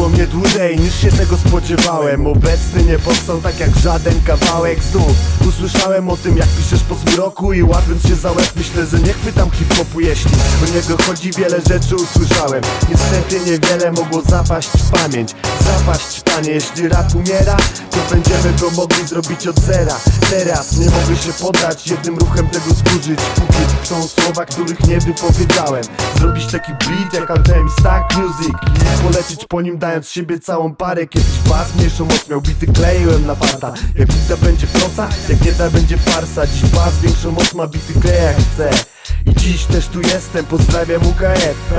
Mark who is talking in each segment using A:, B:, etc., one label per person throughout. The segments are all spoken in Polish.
A: Trwało mnie dłużej niż się tego spodziewałem. Obecny nie powstał tak jak żaden kawałek Znów usłyszałem o tym jak piszesz po zmroku I łapiąc się za łeb myślę, że nie chwytam hip-hopu Jeśli o niego chodzi wiele rzeczy usłyszałem. Niestety niewiele mogło zapaść w pamięć. Zapaść panie, jeśli rap umiera To będziemy go mogli zrobić od zera. Teraz nie mogę się poddać jednym ruchem tego zburzyć. Póki są słowa, których nie wypowiedziałem taki beat jak Anthem Stack Music. I po nim dając siebie całą parę. Kiedyś bas mniejszą moc miał bity kleiłem na farta. Jak bita będzie proca, jak nie ta będzie farsa. Dziś bas większą moc ma bity kleja jak chce. I dziś też tu jestem, pozdrawiam UKF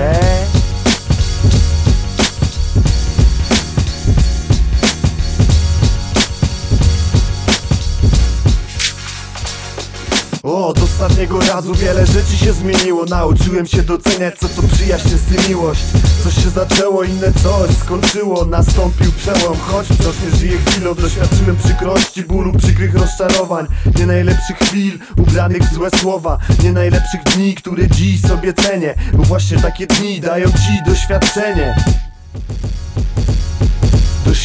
A: O, od ostatniego razu wiele rzeczy się zmieniło. Nauczyłem się doceniać co to przyjaźń jest i miłość. Coś się zaczęło, inne coś skończyło. Nastąpił przełom, choć wciąż nie żyję chwilą. Doświadczyłem przykrości, bólu, przykrych rozczarowań. Nie najlepszych chwil, ubranych w złe słowa. Nie najlepszych dni, które dziś sobie cenię. Bo właśnie takie dni dają ci doświadczenie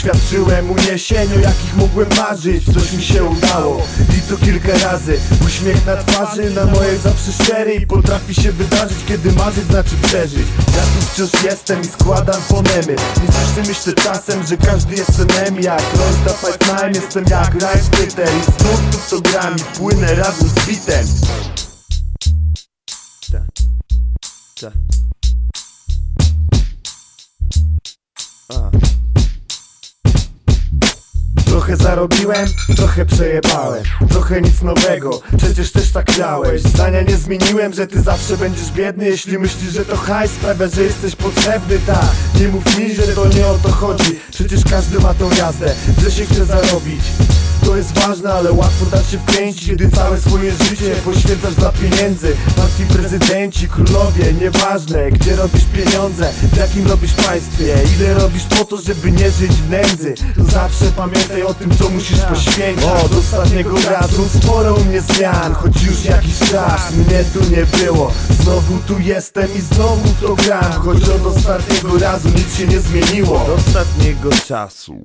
A: Doświadczyłem uniesieniu, jakich mogłem marzyć. Coś mi się udało i to kilka razy. Uśmiech na twarzy, na mojej zawsze szczery I potrafi się wydarzyć, kiedy marzyć znaczy przeżyć. Ja tu wciąż jestem i składam fonemy. Nie zawsze myślę czasem, że każdy jest synem Jak Roysta Fight Nine, jestem jak Rice Peter I znów tu to gram i płynę razem z bitem. Trochę zarobiłem, trochę przejebałem. Trochę nic nowego, przecież też tak miałeś. Zdania nie zmieniłem, że ty zawsze będziesz biedny Jeśli myślisz, że to hajs sprawia, że jesteś potrzebny Tak, nie mów mi, że to nie o to chodzi Przecież każdy ma tą jazdę, że się chce zarobić to jest ważne, ale łatwo dać się wkręcić Kiedy całe swoje życie poświęcasz dla pieniędzy. Martwi prezydenci, królowie, nieważne Gdzie robisz pieniądze, w jakim robisz państwie Ile robisz po to, żeby nie żyć w nędzy. To zawsze pamiętaj o tym, co musisz poświęcić. Od ostatniego razu sporo u mnie zmian Choć już jakiś czas mnie tu nie było. Znowu tu jestem i znowu to gram Choć od ostatniego razu nic się nie zmieniło.
B: Od ostatniego czasu